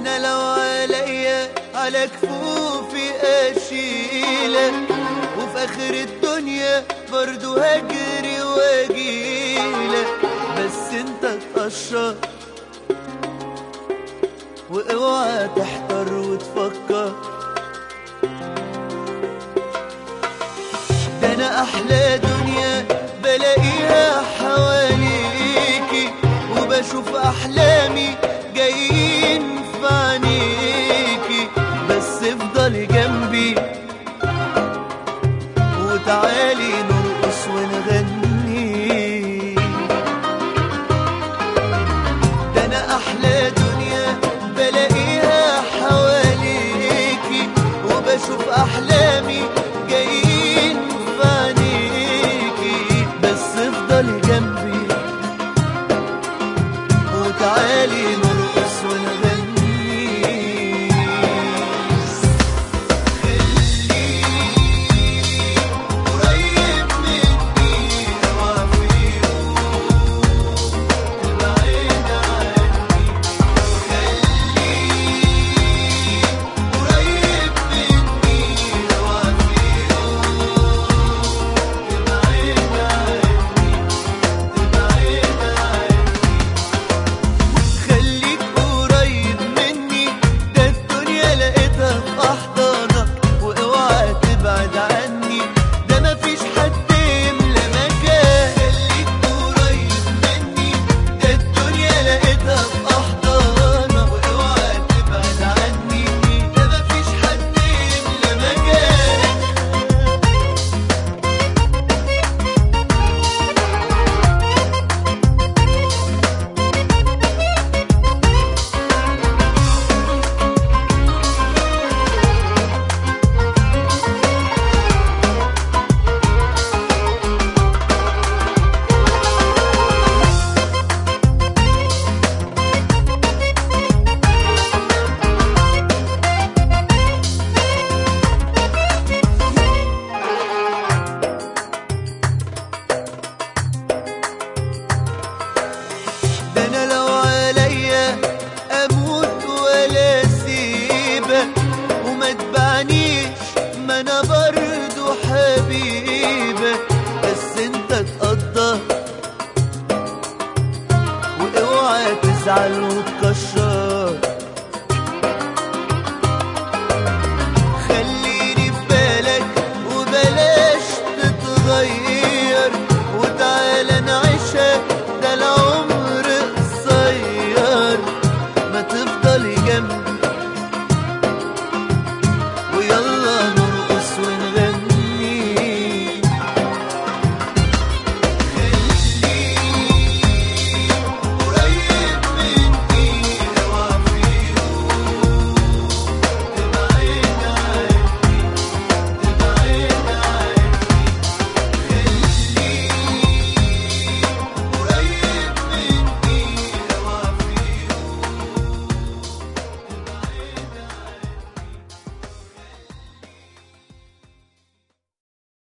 أنا لو عليا على كفوفي اشيلك وفي آخر الدنيا برضو هجري واجيلك بس أنت تقشر وأوعى تحتار وتفكر. تزعل وتكشر خليني في بالك وبلاش تتغير. وتعالى نعيشها ده العمر قصير. ما تفضل جنبي.